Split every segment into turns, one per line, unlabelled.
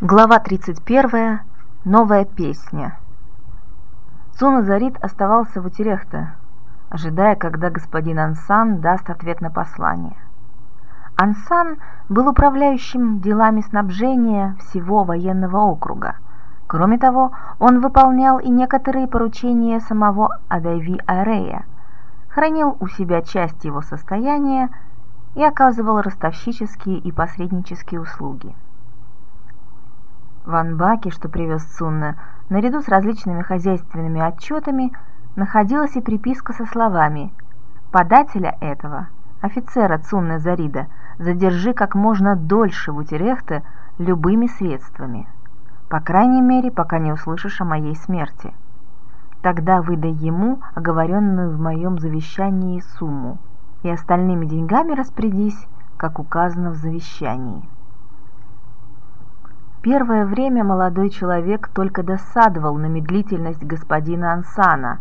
Глава 31. Новая песня. Цуна Зарит оставался в Утерехте, ожидая, когда господин Ансан даст ответ на послание. Ансан был управляющим делами снабжения всего военного округа. Кроме того, он выполнял и некоторые поручения самого Адайви Арея, хранил у себя часть его состояния и оказывал ростовщические и посреднические услуги. В Анбаке, что привез Цунна, наряду с различными хозяйственными отчетами, находилась и приписка со словами «Подателя этого, офицера Цунна Зарида, задержи как можно дольше в Утерехте любыми средствами, по крайней мере, пока не услышишь о моей смерти. Тогда выдай ему оговоренную в моем завещании сумму, и остальными деньгами распорядись, как указано в завещании». Первое время молодой человек только досадовал на медлительность господина Ансана.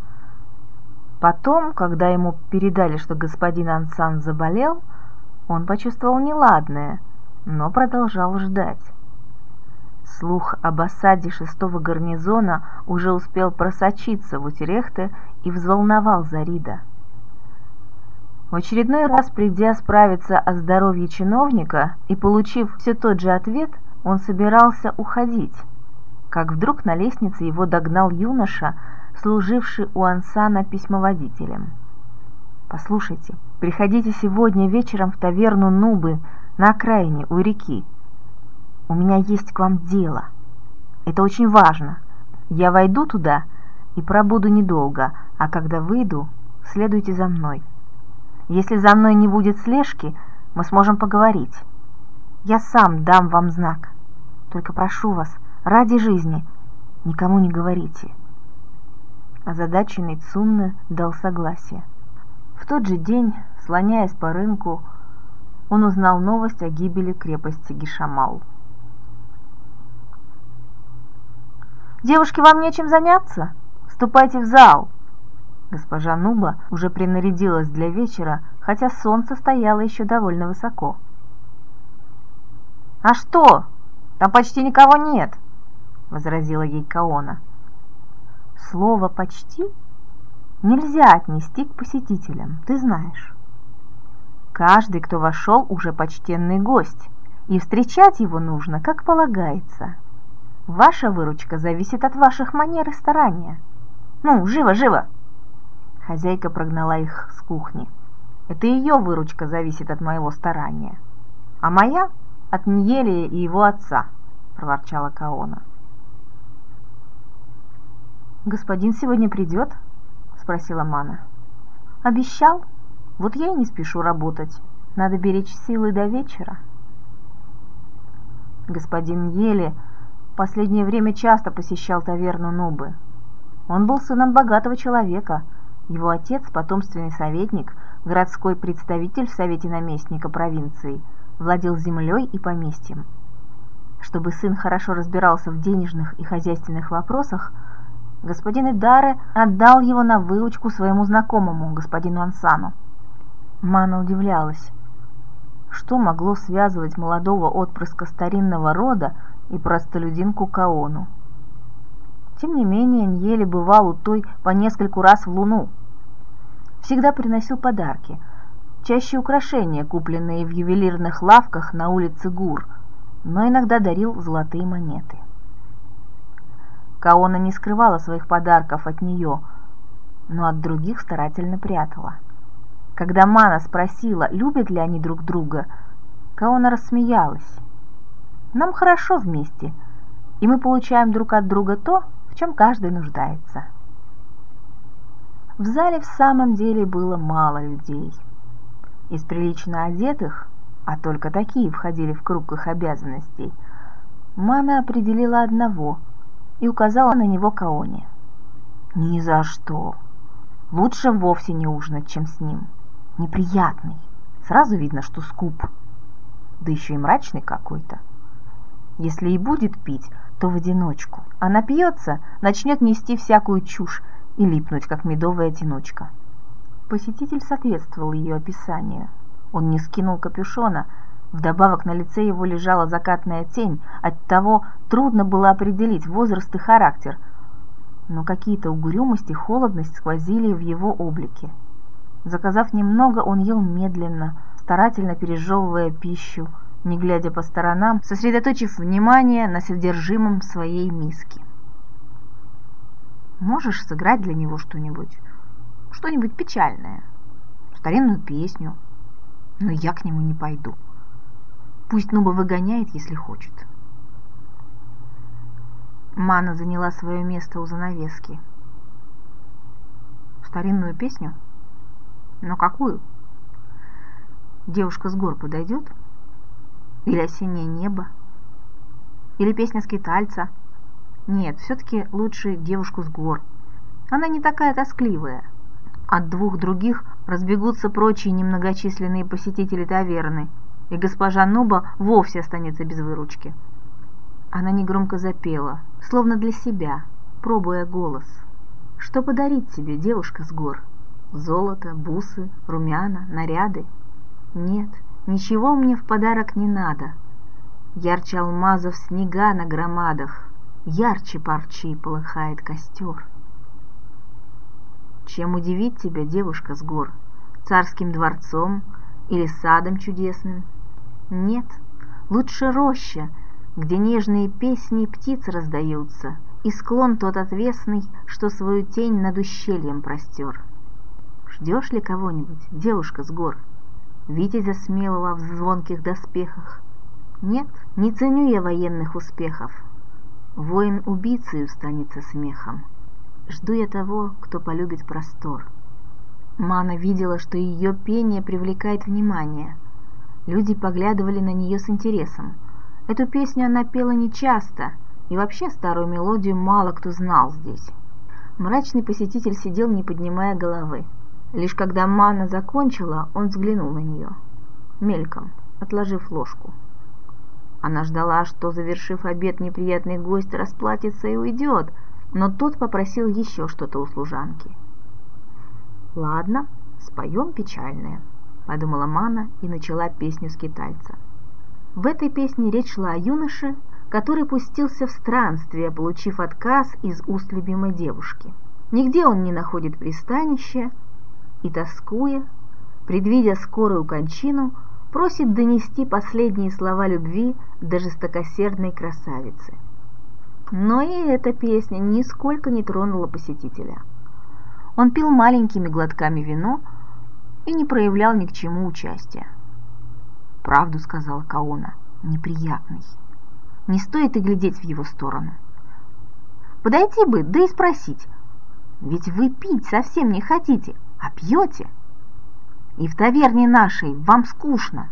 Потом, когда ему передали, что господин Ансан заболел, он почувствовал неладное, но продолжал ждать. Слух об осаде шестого гарнизона уже успел просочиться в Утерехте и взволновал Зарида. В очередной раз, придя справиться о здоровье чиновника и получив все тот же ответ – он собирался уходить, как вдруг на лестнице его догнал юноша, служивший у Ансана письмоводителем. «Послушайте, приходите сегодня вечером в таверну Нубы на окраине у реки. У меня есть к вам дело. Это очень важно. Я войду туда и пробуду недолго, а когда выйду, следуйте за мной. Если за мной не будет слежки, мы сможем поговорить. Я сам дам вам знак». Только прошу вас, ради жизни, никому не говорите». Озадаченный Цунны дал согласие. В тот же день, слоняясь по рынку, он узнал новость о гибели крепости Гишамал. «Девушки, вам нечем заняться? Ступайте в зал!» Госпожа Нуба уже принарядилась для вечера, хотя солнце стояло еще довольно высоко. «А что, там почти никого нет, возразила ей Каона. Слово почти нельзя отнести к посетителям, ты знаешь. Каждый, кто вошел, уже почтенный гость, и встречать его нужно, как полагается. Ваша выручка зависит от ваших манер и старания. Ну, живо, живо!» Хозяйка прогнала их с кухни. «Это ее выручка зависит от моего старания, а моя от Ньелия и его отца», — проворчала Каона. «Господин сегодня придет?» — спросила Мана. «Обещал. Вот я и не спешу работать. Надо беречь силы до вечера». Господин Ели последнее время часто посещал таверну Нубы. Он был сыном богатого человека. Его отец, потомственный советник, городской представитель в Совете наместника провинции — владел землей и поместьем. Чтобы сын хорошо разбирался в денежных и хозяйственных вопросах, господин Идаре отдал его на выучку своему знакомому, господину Ансану. Мана удивлялась, что могло связывать молодого отпрыска старинного рода и простолюдинку Каону. Тем не менее, Ньели бывал у той по нескольку раз в луну. Всегда приносил подарки – чаще украшения, купленные в ювелирных лавках на улице Гур, но иногда дарил золотые монеты. Каона не скрывала своих подарков от нее, но от других старательно прятала. Когда Мана спросила, любят ли они друг друга, Каона рассмеялась. «Нам хорошо вместе, и мы получаем друг от друга то, в чем каждый нуждается». В зале в самом деле было мало людей – из прилично одетых, а только такие входили в круг их обязанностей, Мана определила одного и указала на него Каоне. «Ни за что! Лучше вовсе не ужинать, чем с ним. Неприятный. Сразу видно, что скуп. Да еще и мрачный какой-то. Если и будет пить, то в одиночку. А напьется, начнет нести всякую чушь и липнуть, как медовая тянучка. Посетитель соответствовал ее описанию. Он не скинул капюшона, Вдобавок на лице его лежала закатная тень, оттого трудно было определить возраст и характер, но какие-то угрюмость и холодность сквозили в его облике. Заказав немного, он ел медленно, старательно пережевывая пищу, не глядя по сторонам, сосредоточив внимание на содержимом своей миски. «Можешь сыграть для него что-нибудь? Что-нибудь печальное? Старинную песню? Но я к нему не пойду. Пусть Нуба выгоняет, если хочет». Мана заняла свое место у занавески. «Старинную песню? Но какую?» «Девушка с гор подойдет?» Или осеннее небо? Или песня скитальца? Нет, все-таки лучше девушку с гор. Она не такая тоскливая. От двух других разбегутся прочие немногочисленные посетители таверны, и госпожа Нуба вовсе останется без выручки. Она негромко запела, словно для себя, пробуя голос. Что подарить тебе, девушка с гор? Золото, бусы, румяна, наряды? Нет, — Ничего мне в подарок не надо. Ярче алмазов снега на громадах, Ярче парчи полыхает костер. Чем удивить тебя, девушка с гор? Царским дворцом или садом чудесным? Нет, лучше роща, где нежные песни птиц раздаются, И склон тот отвесный, что свою тень над ущельем простер. Ждешь ли кого-нибудь, девушка с гор? — Витязя смелого в звонких доспехах. Нет, не ценю я военных успехов. Воин убийцей станется смехом. Жду я того, кто полюбит простор. Мана видела, что ее пение привлекает внимание. Люди поглядывали на нее с интересом. Эту песню она пела нечасто, и вообще старую мелодию мало кто знал здесь. Мрачный посетитель сидел, не поднимая головы. Лишь когда Мана закончила, он взглянул на нее, мельком, отложив ложку. Она ждала, что, завершив обед, неприятный гость расплатится и уйдет, но тот попросил еще что-то у служанки. «Ладно, споем печальное», — подумала Мана и начала песню скитальца. В этой песне речь шла о юноше, который пустился в странствие, получив отказ из уст любимой девушки. Нигде он не находит пристанища, и, тоскуя, предвидя скорую кончину, просит донести последние слова любви до жестокосердной красавицы. Но и эта песня нисколько не тронула посетителя. Он пил маленькими глотками вино и не проявлял ни к чему участия. «Правду», — сказала Каона, — «неприятный. Не стоит и глядеть в его сторону. Подойти бы, да и спросить, ведь вы пить совсем не хотите, а пьете. И в таверне нашей вам скучно.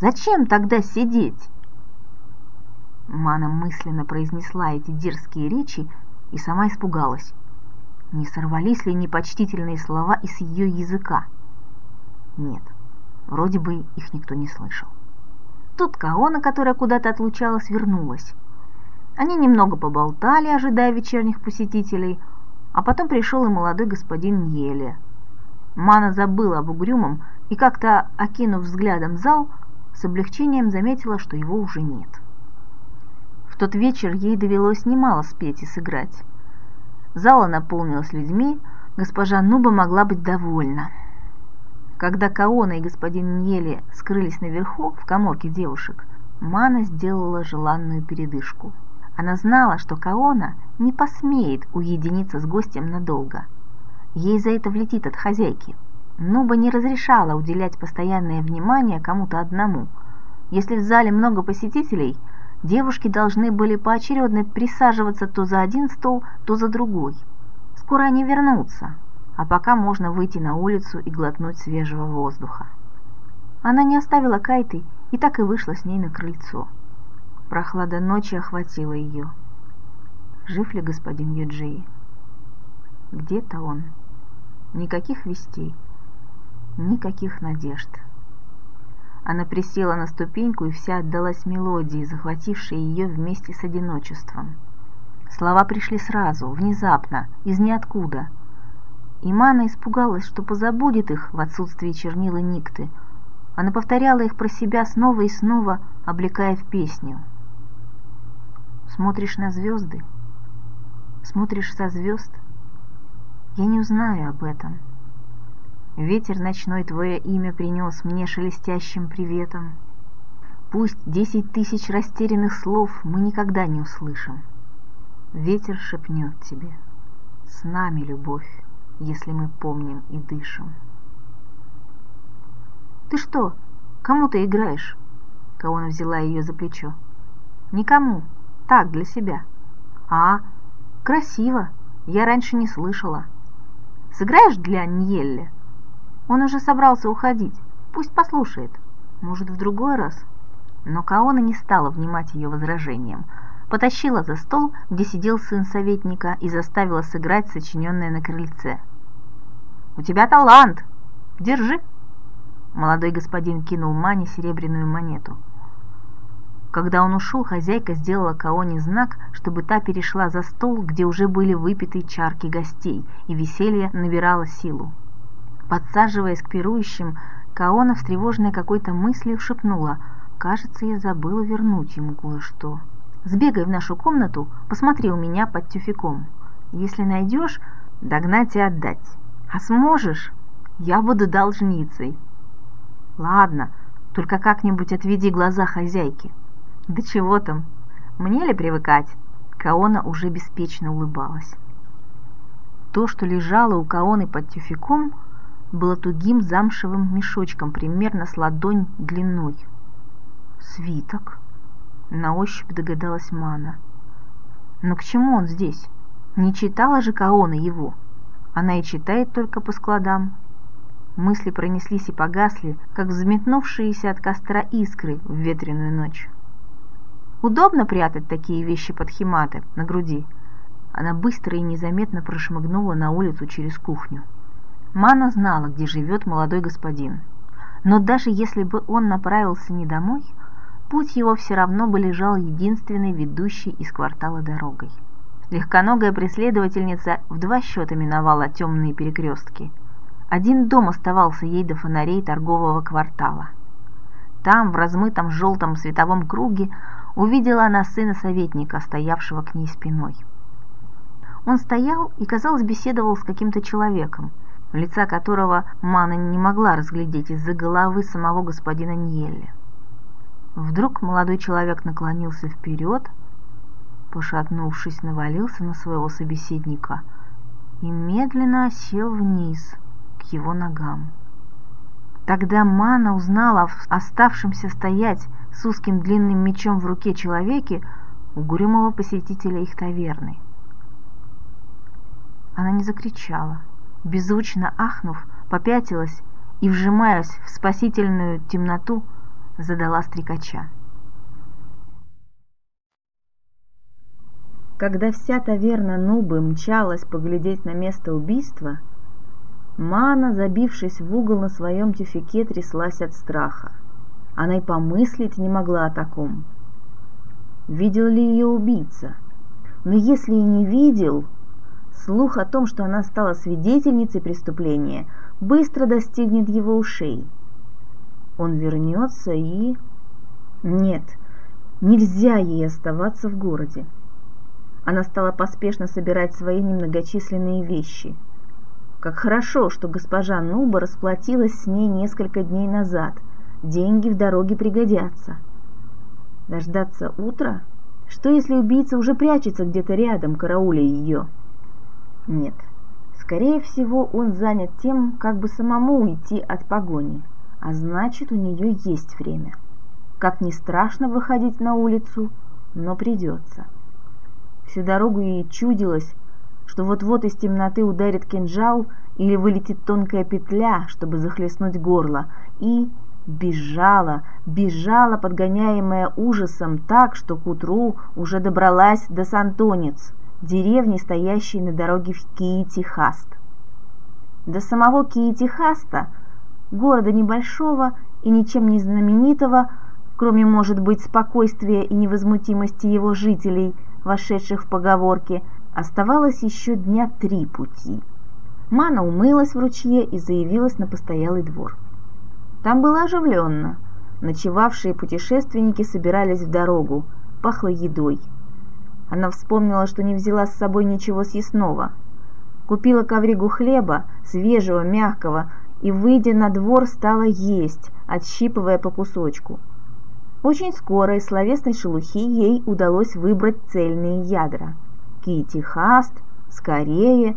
Зачем тогда сидеть?» Мана мысленно произнесла эти дерзкие речи и сама испугалась. Не сорвались ли непочтительные слова из ее языка? Нет, вроде бы их никто не слышал. Тут Каона, которая куда-то отлучалась, вернулась. Они немного поболтали, ожидая вечерних посетителей, а потом пришел и молодой господин Еле – Мана забыла об угрюмом и как-то, окинув взглядом зал, с облегчением заметила, что его уже нет. Тот вечер ей довелось немало спеть и сыграть. Зала наполнилась людьми, госпожа Нуба могла быть довольна. Когда Каона и господин Ньели скрылись наверху, в коморке девушек, Мана сделала желанную передышку. Она знала, что Каона не посмеет уединиться с гостем надолго – Ей за это влетит от хозяйки. Нуба не разрешала уделять постоянное внимание кому-то одному. Если в зале много посетителей, девушки должны были поочередно присаживаться то за один стол, то за другой. Скоро они вернутся, а пока можно выйти на улицу и глотнуть свежего воздуха. Она не оставила Кайты и так и вышла с ней на крыльцо. Прохлада ночи охватила ее. Жив ли господин Юджи? Где-то он. Никаких вестей, никаких надежд. Она присела на ступеньку и вся отдалась мелодии, захватившей ее вместе с одиночеством. Слова пришли сразу, внезапно, из ниоткуда. И Мана испугалась, что позабудет их в отсутствии чернила Никты, Она повторяла их про себя снова и снова, облекая в песню. Смотришь на звезды, смотришь со звезд, я не узнаю об этом. Ветер ночной твое имя принес мне шелестящим приветом. Пусть десять тысяч растерянных слов мы никогда не услышим. Ветер шепнет тебе, с нами любовь, если мы помним и дышим. «Ты что, кому ты играешь?» Каона взяла ее за плечо. «Никому, так, для себя». «А, красиво, я раньше не слышала». «Сыграешь для Ньелли?» Он уже собрался уходить, пусть послушает. Может, в другой раз?» Но Каона не стала внимать ее возражениям. Потащила за стол, где сидел сын советника, и заставила сыграть сочиненное на крыльце. «У тебя талант! Держи!» Молодой господин кинул Мане серебряную монету. Когда он ушел, хозяйка сделала Каоне знак, чтобы та перешла за стол, где уже были выпиты чарки гостей, и веселье набирало силу. Подсаживаясь к пирующим, Каона, встревоженная какой-то мыслью, шепнула «Кажется, я забыла вернуть ему кое-что. Сбегай в нашу комнату, посмотри у меня под тюфяком. Если найдешь, догнать и отдать. А сможешь, я буду должницей». Ладно, только как-нибудь отведи глаза хозяйки. Да чего там? Мне ли привыкать? Каона уже беспечно улыбалась. То, что лежало у Каоны под тюфяком, было тугим замшевым мешочком примерно с ладонь длиной. Свиток? На ощупь догадалась Мана. Но к чему он здесь? Не читала же Каона его. Она и читает только по складам. Мысли пронеслись и погасли, как взметнувшиеся от костра искры в ветреную ночь. Удобно прятать такие вещи под химаты на груди. Она быстро и незаметно прошмыгнула на улицу через кухню. Мана знала, где живет молодой господин. Но даже если бы он направился не домой, путь его все равно бы лежал единственной ведущей из квартала дорогой. Легконогая преследовательница в два счета миновала темные перекрестки – один дом оставался ей до фонарей торгового квартала. Там, в размытом желтом световом круге, увидела она сына советника, стоявшего к ней спиной. Он стоял и, казалось, беседовал с каким-то человеком, лица которого Мана не могла разглядеть из-за головы самого господина Ньелли. Вдруг молодой человек наклонился вперед, пошатнувшись, навалился на своего собеседника и медленно осел вниз – его ногам. Тогда Мана узнала о оставшемся стоять с узким длинным мечом в руке человеке, угрюмого посетителя их таверны. Она не закричала, беззвучно ахнув, попятилась и, вжимаясь в спасительную темноту, задала стрекача. Когда вся таверна Нубы мчалась поглядеть на место убийства, Мана, забившись в угол на своем тюфяке, тряслась от страха. Она и помыслить не могла о таком. Видел ли ее убийца? Но если и не видел, слух о том, что она стала свидетельницей преступления, быстро достигнет его ушей. Он вернется и... Нет, нельзя ей оставаться в городе. Она стала поспешно собирать свои немногочисленные вещи – как хорошо, что госпожа Нуба расплатилась с ней несколько дней назад. Деньги в дороге пригодятся. Дождаться утра? Что, если убийца уже прячется где-то рядом, карауля ее? Нет. Скорее всего, он занят тем, как бы самому уйти от погони. А значит, у нее есть время. Как не страшно выходить на улицу, но придется. Всю дорогу ей чудилось, что вот-вот из темноты ударит кинжал или вылетит тонкая петля, чтобы захлестнуть горло, и бежала, бежала, подгоняемая ужасом так, что к утру уже добралась до Сантонец, деревни, стоящей на дороге в Киити-Хаст. До самого Киити-Хаста, города небольшого и ничем не знаменитого, кроме, может быть, спокойствия и невозмутимости его жителей, вошедших в поговорки, Оставалось еще дня три пути. Мана умылась в ручье и заявилась на постоялый двор.
Там было оживленно. Ночевавшие путешественники собирались в дорогу. Пахло едой. Она вспомнила, что не взяла с собой ничего съестного. Купила ковригу хлеба, свежего, мягкого, и, выйдя на двор, стала есть, отщипывая по кусочку. Очень скоро из словесной шелухи ей удалось выбрать цельные ядра. Кити Хаст, скорее,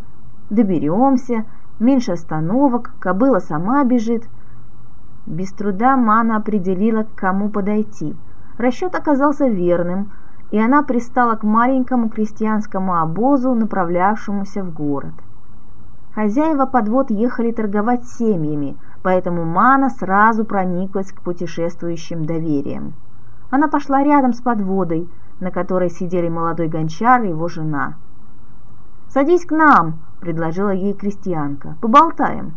доберемся, меньше остановок, кобыла сама бежит. Без труда Мана определила, к кому подойти. Расчет оказался верным, и она пристала к маленькому крестьянскому обозу, направлявшемуся в город. Хозяева подвод ехали торговать семьями, поэтому Мана сразу прониклась к путешествующим доверием. Она пошла рядом с подводой, на которой сидели молодой гончар и его жена. «Садись к нам!» – предложила ей крестьянка. «Поболтаем!»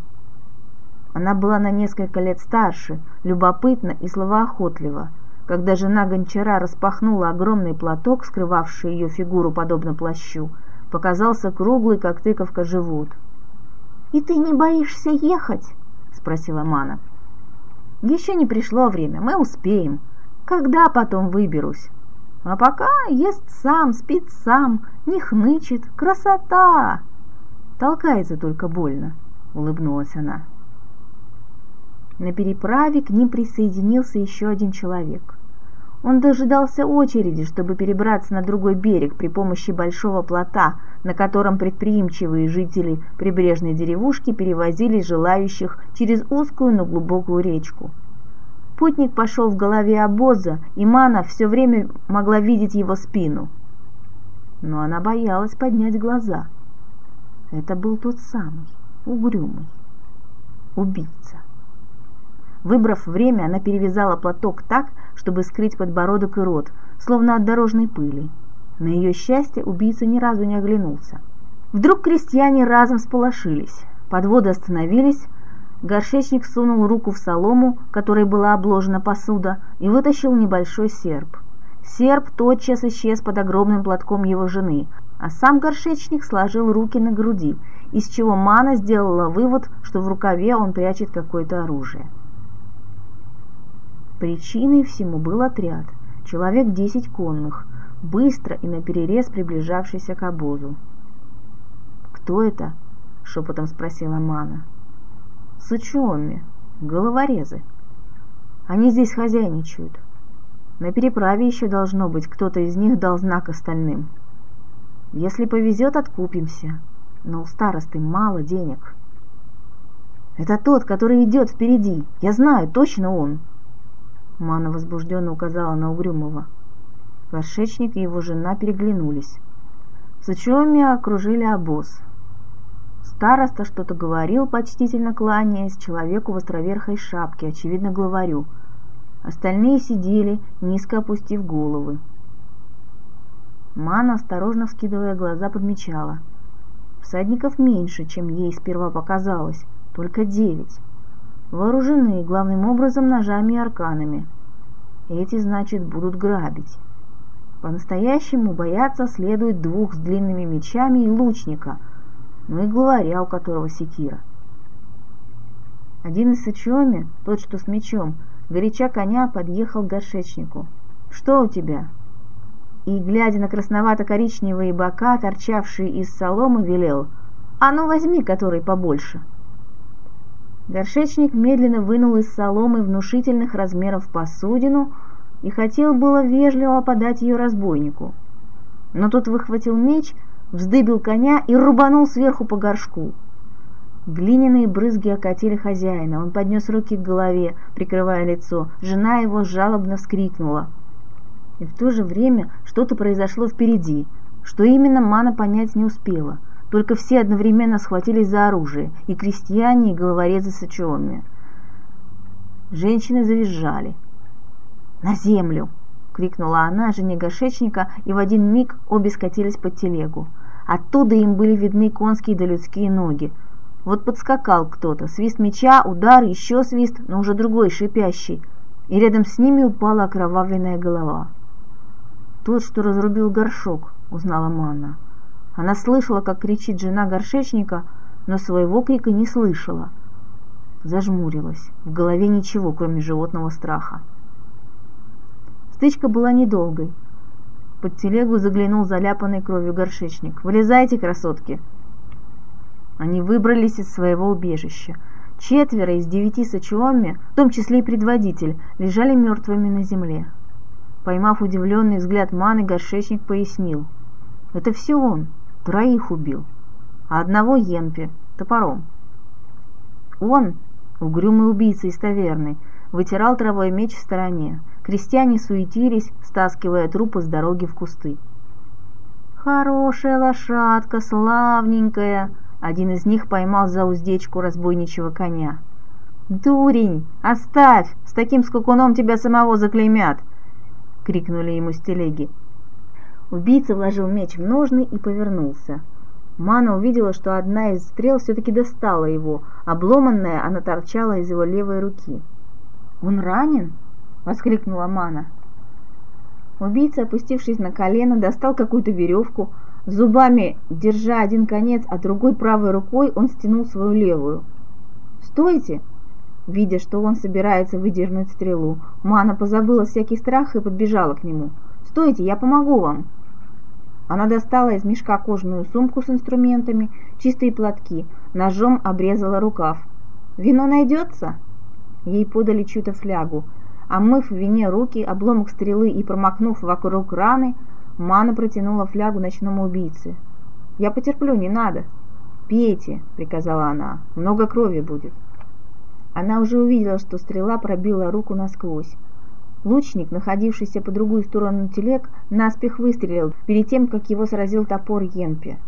Она была на несколько лет старше, любопытна и словоохотлива. Когда жена гончара распахнула огромный платок, скрывавший ее фигуру подобно плащу, показался круглый, как тыковка, живот. «И ты не боишься ехать?» – спросила Мана. «Еще не пришло время, мы успеем. Когда потом выберусь?» А пока ест сам, спит сам, не хнычет. Красота! Толкается только больно, улыбнулась она. На переправе к ним присоединился еще один человек. Он дожидался очереди, чтобы перебраться на другой берег при помощи большого плота, на котором предприимчивые жители прибрежной деревушки перевозили желающих через узкую, но глубокую речку. Путник пошел в голове обоза, и Мана все время могла видеть его спину. Но она боялась поднять глаза. Это был тот самый, угрюмый, убийца. Выбрав время, она перевязала платок так, чтобы скрыть подбородок и рот, словно от дорожной пыли. На ее счастье убийца ни разу не оглянулся. Вдруг крестьяне разом сполошились. Подводы остановились, Горшечник сунул руку в солому, которой была обложена посуда, и вытащил небольшой серп. Серп тотчас исчез под огромным платком его жены, а сам горшечник сложил руки на груди, из чего Мана сделала вывод, что в рукаве он прячет какое-то оружие. Причиной всему был отряд, человек десять конных, быстро и наперерез приближавшийся к обозу. «Кто это?» — шепотом спросила Мана. Сычуоми, головорезы. Они здесь хозяйничают. На переправе еще должно быть, кто-то из них дал знак остальным. Если повезет, откупимся. Но у старосты мало денег. Это тот, который идет впереди. Я знаю, точно он. Мана возбужденно указала на Угрюмова. Горшечник и его жена переглянулись. Сычуоми окружили обоз. Староста что-то говорил, почтительно кланяясь человеку в островерхой шапке, очевидно, главарю. Остальные сидели, низко опустив головы. Мана, осторожно вскидывая глаза, подмечала. Всадников меньше, чем ей сперва показалось, только девять. Вооружены, главным образом, ножами и арканами. Эти, значит, будут грабить. По-настоящему бояться следует двух с длинными мечами и лучника — ну и главаря, у которого секира. Один из Сычоми, тот, что с мечом, горяча коня подъехал к горшечнику. «Что у тебя?» И, глядя на красновато-коричневые бока, торчавшие из соломы, велел «А ну возьми, который побольше!» Горшечник медленно вынул из соломы внушительных размеров посудину и хотел было вежливо подать ее разбойнику. Но тот выхватил меч вздыбил коня и рубанул сверху по горшку. Глиняные брызги окатили хозяина, он поднес руки к голове, прикрывая лицо. Жена его жалобно вскрикнула. И в то же время что-то произошло впереди. Что именно, Мана понять не успела. Только все одновременно схватились за оружие, и крестьяне, и головорезы с очевами. Женщины завизжали. «На землю!» крикнула она жене горшечника, и в один миг обе скатились под телегу. Оттуда им были видны конские да людские ноги. Вот подскакал кто-то, свист меча, удар, еще свист, но уже другой, шипящий, и рядом с ними упала окровавленная голова. «Тот, что разрубил горшок», — узнала Манна. Она слышала, как кричит жена горшечника, но своего крика не слышала. зажмурилась. В голове ничего, кроме животного страха. Стычка была недолгой. Под телегу заглянул заляпанный кровью горшечник. «Вылезайте, красотки!» Они выбрались из своего убежища. Четверо из девяти сачуоми, в том числе и предводитель, лежали мертвыми на земле. Поймав удивленный взгляд Маны, горшечник пояснил. «Это все он, троих убил, а одного Йенпи, топором. Он, угрюмый убийца из таверны, вытирал травой меч в стороне. Крестьяне суетились, стаскивая трупы с дороги в кусты. «Хорошая лошадка, славненькая!» Один из них поймал за уздечку разбойничьего коня. «Дурень! Оставь! С таким скакуном тебя самого заклеймят!» — крикнули ему с. Убийца вложил меч в ножны и повернулся. Мана увидела, что одна из стрел все-таки достала его. Обломанная она торчала из его левой руки. «Он ранен?» — воскликнула Мана. Убийца, опустившись на колено, достал какую-то веревку, Зубами, держа один конец, а другой правой рукой, он стянул свою левую. «Стойте!» Видя, что он собирается выдернуть стрелу, Мана позабыла всякий страх и подбежала к нему. «Стойте, я помогу вам!» Она достала из мешка кожаную сумку с инструментами, чистые платки, ножом обрезала рукав. «Вино найдется?» Ей подали чью-то флягу. Омыв в вине руки, обломок стрелы и промокнув вокруг раны, Мана протянула флягу ночному убийце. «Я потерплю, не надо». «Пейте», — приказала она, — «много крови будет». Она уже увидела, что стрела пробила руку насквозь. Лучник, находившийся по другую сторону телег, наспех выстрелил перед тем, как его сразил топор Йенпе.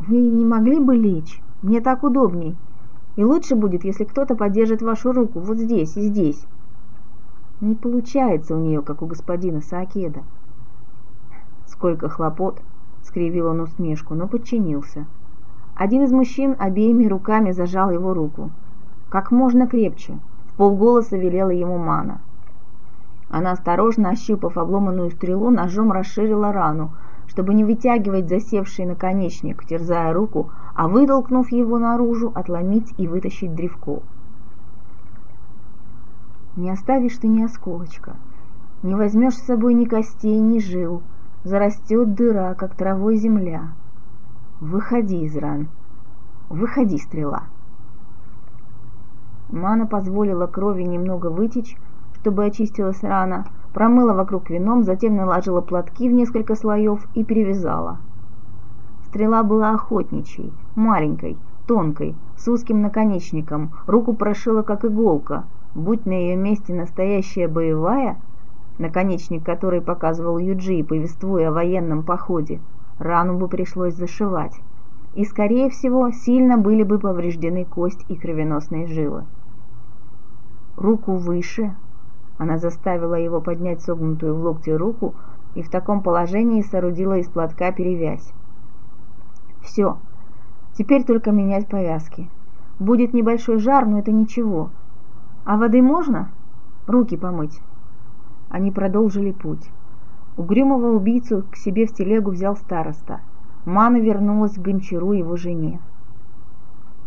«Вы не могли бы лечь? Мне так удобней. И лучше будет, если кто-то подержит вашу руку вот здесь и здесь». Не получается у нее, как у господина Саакеда. Сколько хлопот!» — скривил он усмешку, но подчинился. Один из мужчин обеими руками зажал его руку. «Как можно крепче!» — в полголоса велела ему Мана. Она, осторожно ощупав обломанную стрелу, ножом расширила рану, чтобы не вытягивать засевший наконечник, терзая руку, а вытолкнув его наружу, отломить и вытащить древко. «Не оставишь ты ни осколочка, не возьмешь с собой ни костей, ни жил», зарастет дыра, как травой земля. Выходи из ран, выходи, стрела. Мана позволила крови немного вытечь, чтобы очистилась рана, промыла вокруг вином, затем наложила платки в несколько слоев и перевязала. Стрела была охотничьей, маленькой, тонкой, с узким наконечником, руку прошила как иголка. Будь на ее месте настоящая боевая – наконечник который показывал Юджи, повествуя о военном походе, рану бы пришлось зашивать, и, скорее всего, сильно были бы повреждены кость и кровеносные жилы. Руку выше, она заставила его поднять согнутую в локте руку и в таком положении соорудила из платка перевязь. Все, теперь только менять повязки. Будет небольшой жар, но это ничего. А воды можно? Руки помыть. Они продолжили путь. Угрюмого убийцу к себе в телегу взял староста. Мана вернулась к гончару его жене.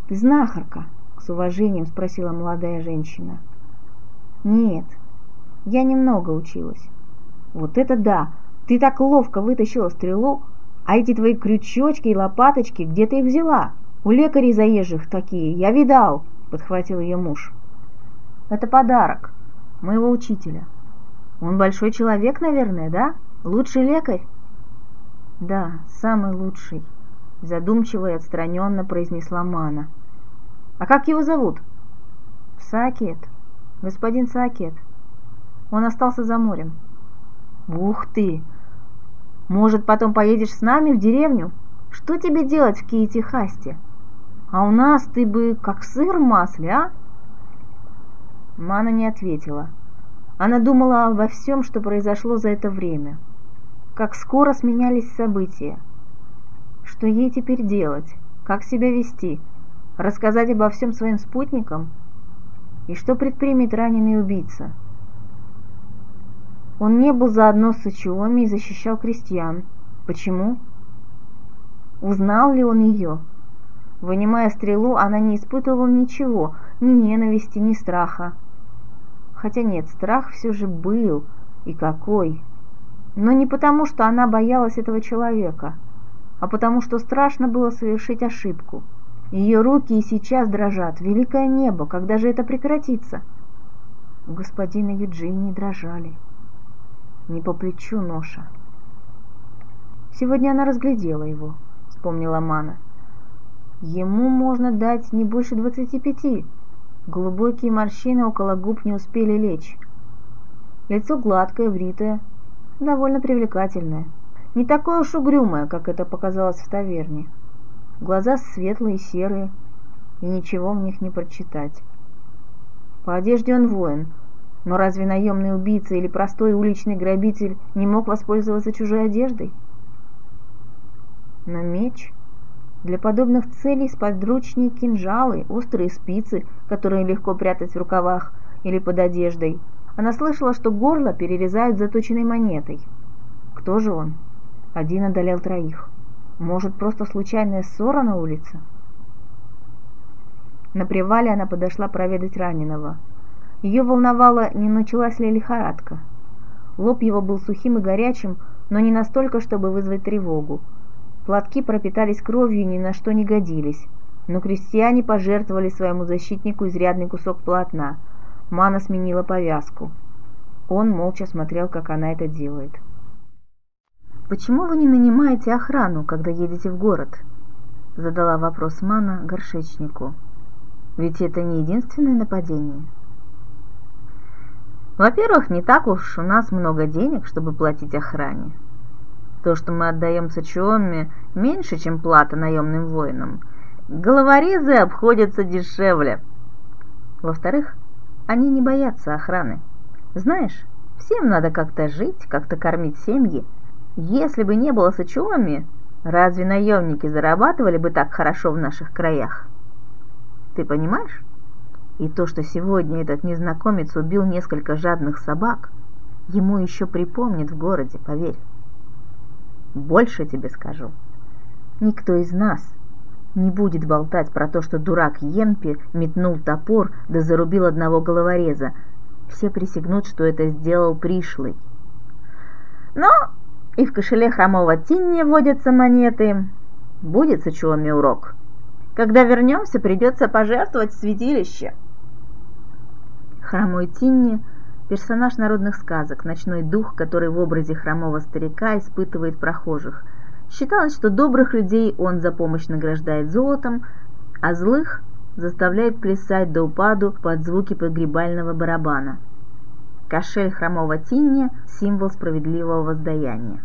«Ты знахарка?» — с уважением спросила молодая женщина. «Нет, я немного училась». «Вот это да! Ты так ловко вытащила стрелу, а эти твои крючочки и лопаточки, где ты их взяла? У лекарей заезжих такие, я видал!» — подхватил ее муж. «Это подарок моего учителя», он большой человек, наверное, да? Лучший лекарь? Да, самый лучший, задумчиво и отстраненно произнесла Мана. А как его зовут? Сакет. Господин Сакет. Он остался за морем. Ух ты! Может, потом поедешь с нами в деревню? Что тебе делать в Киете-Хасте? А у нас ты бы как сыр в масле, а? Мана не ответила. Она думала обо всем, что произошло за это время. Как скоро сменялись события. Что ей теперь делать? Как себя вести? Рассказать обо всем своим спутникам? И что предпримет раненый убийца? Он не был заодно с Сычуоми и защищал крестьян. Почему? Узнал ли он ее? Вынимая стрелу, она не испытывала ничего, ни ненависти, ни страха. Хотя нет, страх все же был, и какой. Но не потому, что она боялась этого человека, а потому, что страшно было совершить ошибку. Ее руки и сейчас дрожат. Великое небо, когда же это прекратится? У господина Юджини дрожали. Не по плечу ноша. Сегодня она разглядела его, вспомнила Мана. Ему можно дать не больше двадцати пяти. Глубокие морщины около губ не успели лечь. Лицо гладкое, бритое, довольно привлекательное. Не такое уж угрюмое, как это показалось в таверне. Глаза светлые, серые, и ничего в них не прочитать. По одежде он воин, но разве наемный убийца или простой уличный грабитель не мог воспользоваться чужой одеждой? Но меч для подобных целей сподручнее кинжалы, острые спицы, которые легко прятать в рукавах или под одеждой. Она слышала, что горло перерезают заточенной монетой. Кто же он? Один одолел троих. Может, просто случайная ссора на улице? На привале она подошла проведать раненого. Ее волновало, не началась ли лихорадка. Лоб его был сухим и горячим, но не настолько, чтобы вызвать тревогу. Платки пропитались кровью и ни на что не годились. Но крестьяне пожертвовали своему защитнику изрядный кусок полотна. Мана сменила повязку. Он молча смотрел, как она это делает. «Почему вы не нанимаете охрану, когда едете в город?» Задала вопрос Мана горшечнику. «Ведь это не единственное нападение». «Во-первых, не так уж у нас много денег, чтобы платить охране. То, что мы отдаем Сачуоме, меньше, чем плата наемным воинам. Головорезы обходятся дешевле. Во-вторых, они не боятся охраны. Знаешь, всем надо как-то жить, как-то кормить семьи. Если бы не было Сачуоми, разве наемники зарабатывали бы так хорошо в наших краях? Ты понимаешь? И то, что сегодня этот незнакомец убил несколько жадных собак, ему еще припомнит в городе, поверь. Больше тебе скажу. Никто из нас не будет болтать про то, что дурак Емпи метнул топор да зарубил одного головореза. Все присягнут, что это сделал пришлый. Но и в кошеле хромого Тинни водятся монеты. Будет сочуоми урок. Когда вернемся, придется пожертвовать святилище. Хромой Тинни – Персонаж народных сказок, ночной дух, который в образе хромого старика испытывает прохожих. Считалось, что добрых людей он за помощь награждает золотом, а злых заставляет плясать до упаду под звуки погребального барабана. Кошель хромого Тинни – символ справедливого воздаяния.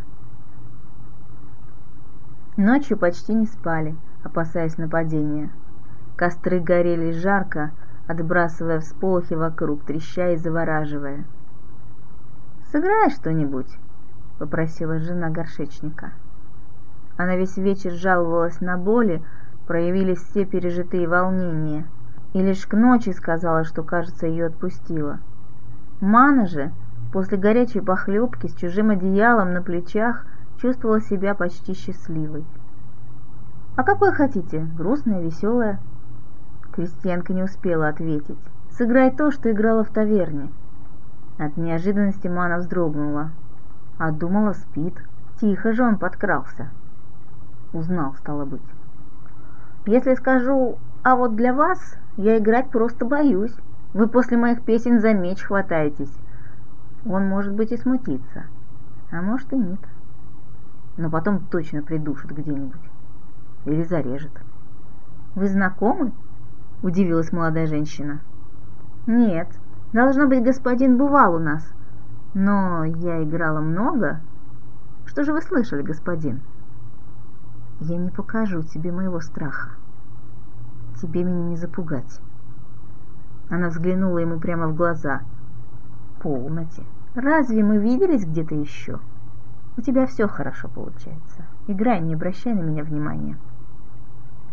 Ночью почти не спали, опасаясь нападения. Костры горели жарко, отбрасывая всполохи вокруг, треща и завораживая. «Сыграй что-нибудь», — попросила жена горшечника. Она весь вечер жаловалась на боли, проявились все пережитые волнения, и лишь к ночи сказала, что, кажется, ее отпустила. Мана же, после горячей похлебки с чужим одеялом на плечах, чувствовала себя почти счастливой. «А какое хотите? Грустное, веселое?» Крестьянка не успела ответить. «Сыграй то, что играла в таверне». От неожиданности Мана вздрогнула. А думала, спит. Тихо же он подкрался. Узнал, стало быть. «Если скажу, а вот для вас я играть просто боюсь. Вы после моих песен за меч хватаетесь. Он, может быть, и смутится. А может и нет. Но потом точно придушит где-нибудь. Или зарежет. Вы знакомы? – удивилась молодая женщина. «Нет, должно быть, господин бывал у нас. Но я играла много. Что же вы слышали, господин?» «Я не покажу тебе моего страха. Тебе меня не запугать». Она взглянула ему прямо в глаза. «Полноте. Разве мы виделись где-то еще? У тебя все хорошо получается. Играй, не обращай на меня внимания».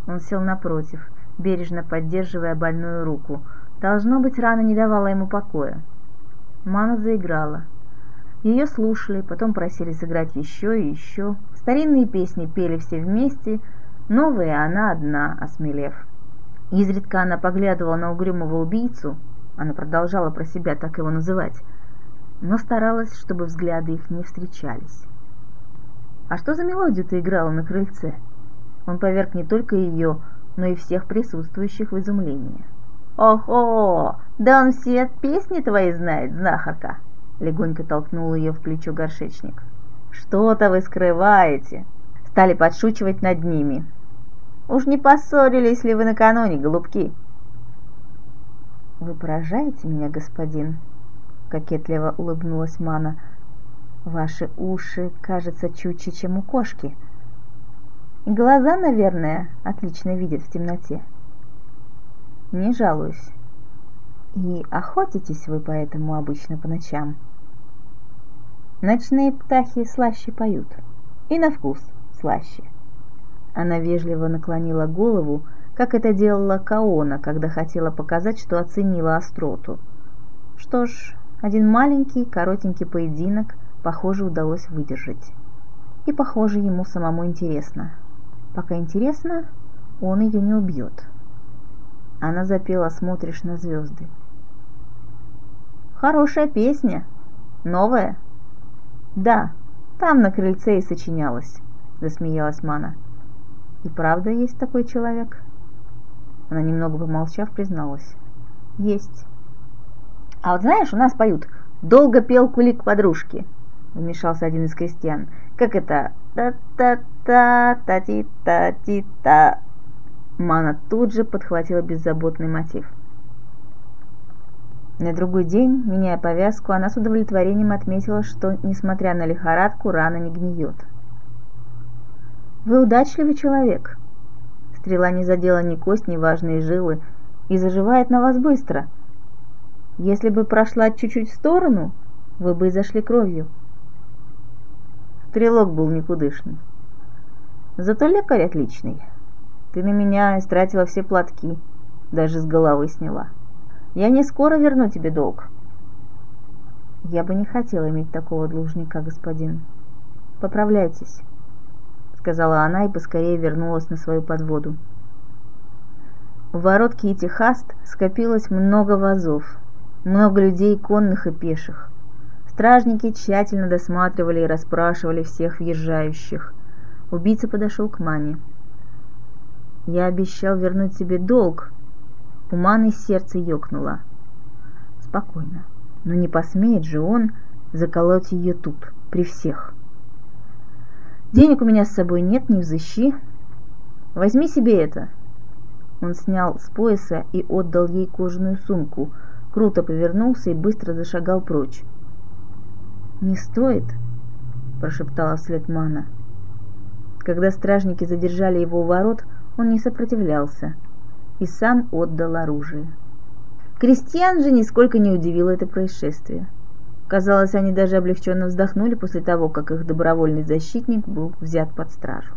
Он сел напротив – бережно поддерживая больную руку. Должно быть, рана не давала ему покоя. Мана заиграла. Ее слушали, потом просили сыграть еще и еще. Старинные песни пели все вместе, новые она одна, осмелев. Изредка она поглядывала на угрюмого убийцу, она продолжала про себя так его называть, но старалась, чтобы взгляды их не встречались. «А что за мелодию ты играла на крыльце?» Он поверг не только ее, но и всех присутствующих в изумление. «Ого! Да он все песни твои знает, знахарка!» Легонько толкнул ее в плечо горшечник. «Что-то вы скрываете!» Стали подшучивать над ними. «Уж не поссорились ли вы накануне, голубки?» «Вы поражаете меня, господин?» Кокетливо улыбнулась Мана. «Ваши уши, кажется, чутьче, чем у кошки. Глаза, наверное, отлично видят в темноте». «Не жалуюсь. И охотитесь вы поэтому обычно по ночам?» Ночные птахи слаще поют. И на вкус слаще. Она вежливо наклонила голову, как это делала Каона, когда хотела показать, что оценила остроту. Что ж, один маленький, коротенький поединок, похоже, удалось выдержать. И, похоже, ему самому интересно. Пока интересно, он ее не убьет. Она запела «Смотришь на звезды». «Хорошая песня. Новая?» «Да, там на крыльце и сочинялась», — засмеялась Мана. «И правда есть такой человек?» Она немного помолчав призналась. «Есть». «А вот знаешь, у нас поют «Долго пел кулик подружки», — вмешался один из крестьян. «Как это? Та-та-та-та-ти-та-ти-та». Мана тут же подхватила беззаботный мотив. На другой день, меняя повязку, она с удовлетворением отметила, что, несмотря на лихорадку, рана не гниет. «Вы удачливый человек. Стрела не задела ни кость, ни важные жилы и заживает на вас быстро. Если бы прошла чуть-чуть в сторону, вы бы и зашли кровью». Стрелок был никудышный. Зато лекарь отличный. Ты на меня истратила все платки, даже с головы сняла. Я не скоро верну тебе долг. Я бы не хотела иметь такого должника, господин. Поправляйтесь, сказала она и поскорее вернулась на свою подводу. В ворот Кити Хаст скопилось много вазов, много людей конных и пеших. Стражники тщательно досматривали и расспрашивали всех въезжающих. Убийца подошел к маме. «Я обещал вернуть тебе долг», у Маны сердце ёкнуло. Спокойно. Но не посмеет же он заколоть ее тут, при всех. Денег у меня с собой нет, не взыщи. Возьми себе это. Он снял с пояса и отдал ей кожаную сумку, круто повернулся и быстро зашагал прочь. «Не стоит», – прошептала вслед Мана. Когда стражники задержали его у ворот, он не сопротивлялся – и сам отдал оружие. Крестьян же нисколько не удивило это происшествие. Казалось, они даже облегченно вздохнули после того, как их добровольный защитник был взят под стражу.